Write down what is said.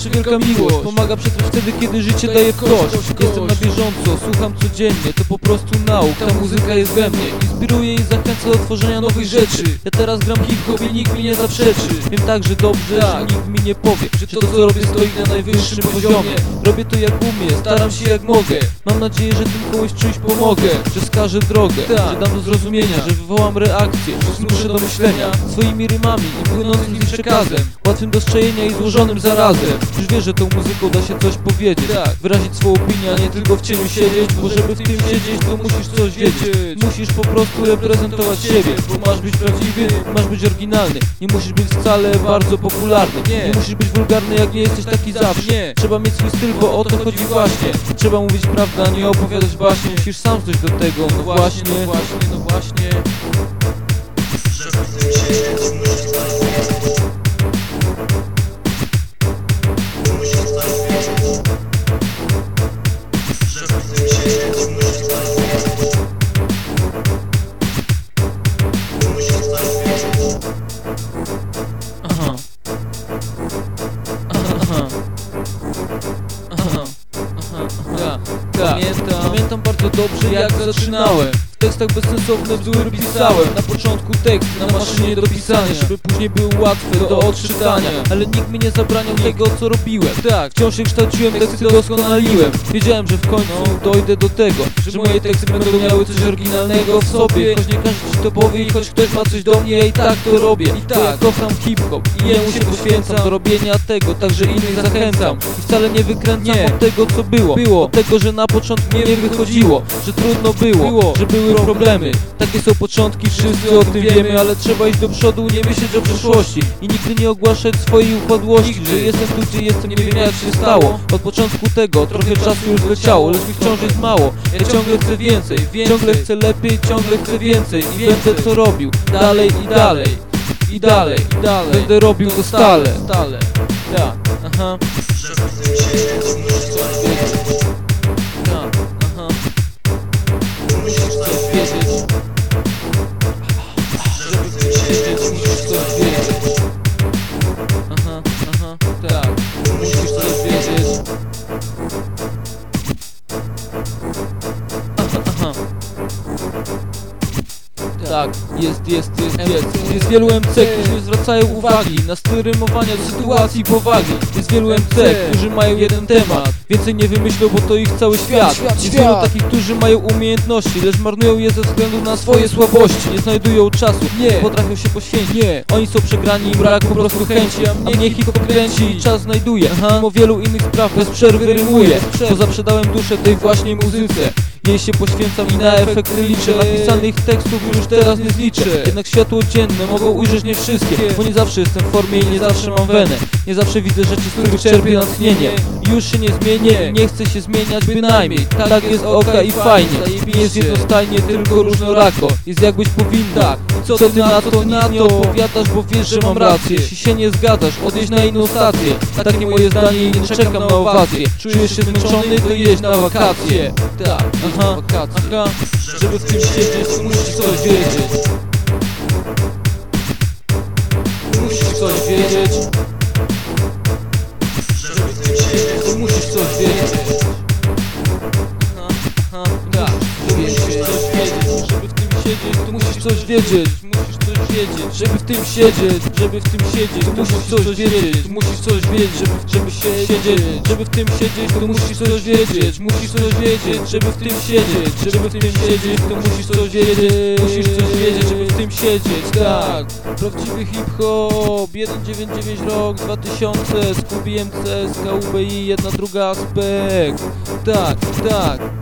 zawsze wielka miłość Pomaga przetrwać wtedy, kiedy życie daje ktoś Jestem na bieżąco, słucham codziennie To po prostu nauk, ta muzyka jest we mnie Inspiruje i zachęca do tworzenia nowych rzeczy. Ja teraz gram hip-hop i nikt mi nie zaprzeczy. Wiem także dobrze, że nikt mi nie powie Że to co robię stoi na najwyższym poziomie. Robię to jak umiem, staram się jak mogę. Mam nadzieję, że tym komuś czymś pomogę Że wskażę drogę, że dam do zrozumienia Że wywołam reakcję, że zmuszę do myślenia. Swoimi rymami i płynącym z przekazem Łatwym do strzejenia i złożonym zarazem Już wiesz, że tą muzyką da się coś powiedzieć. Wyrazić swoją opinię, a nie tylko w cieniu siedzieć Bo żeby w tym siedzieć, to musisz coś wiedzieć. Musisz po prostu reprezentować siebie Bo masz być prawdziwy, masz być oryginalny. Nie musisz być wcale bardzo popularny. Nie. Musisz być wulgarny, jak nie jesteś taki zawsze Trzeba mieć swój styl, bo o to chodzi właśnie. Trzeba mówić prawdę, a nie opowiadać baśnie Musisz sam coś do tego, no właśnie, no właśnie, no właśnie Aha. Pamiętam, bardzo dobrze jak zaczynałem tekstach bezsensowne bzdury pisałem. Na początku tekst na maszynie do pisania. Żeby później były łatwe do odczytania. Ale nikt mi nie zabraniał tego co robiłem. Tak, wciąż się kształciłem, teksty doskonaliłem. Wiedziałem, że w końcu dojdę do tego Że moje teksty będą miały coś oryginalnego w sobie. Choć nie każdy ci to powie i choć ktoś ma coś do mnie Ja i tak to robię. I tak kocham hip-hop I jemu się poświęcam do robienia tego Także innych zachęcam. I wcale nie wykręcam od tego co było. Było od tego, że na początku nie wychodziło Że trudno było, że były problemy. Takie są początki, wszyscy o tym wiemy Ale trzeba iść do przodu, nie myśleć o przyszłości. I nigdy nie ogłaszać swojej upadłości Że jestem tu, gdzie jestem, nie wiem jak się stało. Od początku tego, trochę czasu już leciało Lecz mi wciąż jest mało, ja ciągle chcę więcej Ciągle chcę lepiej, ciągle chcę więcej I będę to robił, dalej i dalej. I dalej, i dalej. Będę robił to stale. Stale, tak, aha tak, jest, jest, jest, jest. Jest wielu MC, którzy zwracają uwagi Na styl rymowania do sytuacji powagi. Jest wielu MC, którzy mają jeden temat. Więcej nie wymyślą, bo to ich cały świat. Jest wielu takich, którzy mają umiejętności Lecz marnują je ze względu na swoje słabości. Nie znajdują czasu, nie. potrafią się poświęcić. Nie, oni są przegrani i brak po prostu chęci A mnie hip-hop kręci i czas znajduje. Mimo wielu innych spraw bez przerwy rymuję Bo zaprzedałem duszę tej właśnie muzyce jej się poświęcam i na efekty liczę Napisanych tekstów już teraz nie zliczę. Jednak światło dzienne mogą ujrzeć nie wszystkie Bo nie zawsze jestem w formie i nie zawsze mam wenę. Nie zawsze widzę rzeczy, z których czerpię natchnienie Już się nie zmienię nie chcę się zmieniać bynajmniej. Tak jest oka i fajnie. Nie jest jednostajnie, tylko różnorako. Jest jakbyś powinno Co ty na to, na to opowiadasz, bo wiesz, że mam rację. Jeśli się nie zgadzasz, odjedź na inną stację. Takie moje zdanie i nie czekam na owację. Czujesz się zmęczony, to jedź na wakacje. Tak, aha, aha. Żeby w tym siedzieć, musisz coś wiedzieć. Musisz coś wiedzieć tak Musisz coś wiedzieć, musisz coś wiedzieć. Musisz coś wiedzieć, żeby w tym siedzieć Żeby w tym siedzieć, to musisz coś wiedzieć Musisz coś wiedzieć, żeby, żeby się siedzieć Żeby w tym siedzieć, to musisz coś wiedzieć Musisz coś wiedzieć, żeby w tym siedzieć Żeby w tym siedzieć, to musisz coś wiedzieć Musisz coś wiedzieć, żeby w tym siedzieć Tak, prawdziwy hip-hop 199 rok 2000 Skubi MC, SKUBI, jedna druga aspekt. Tak, tak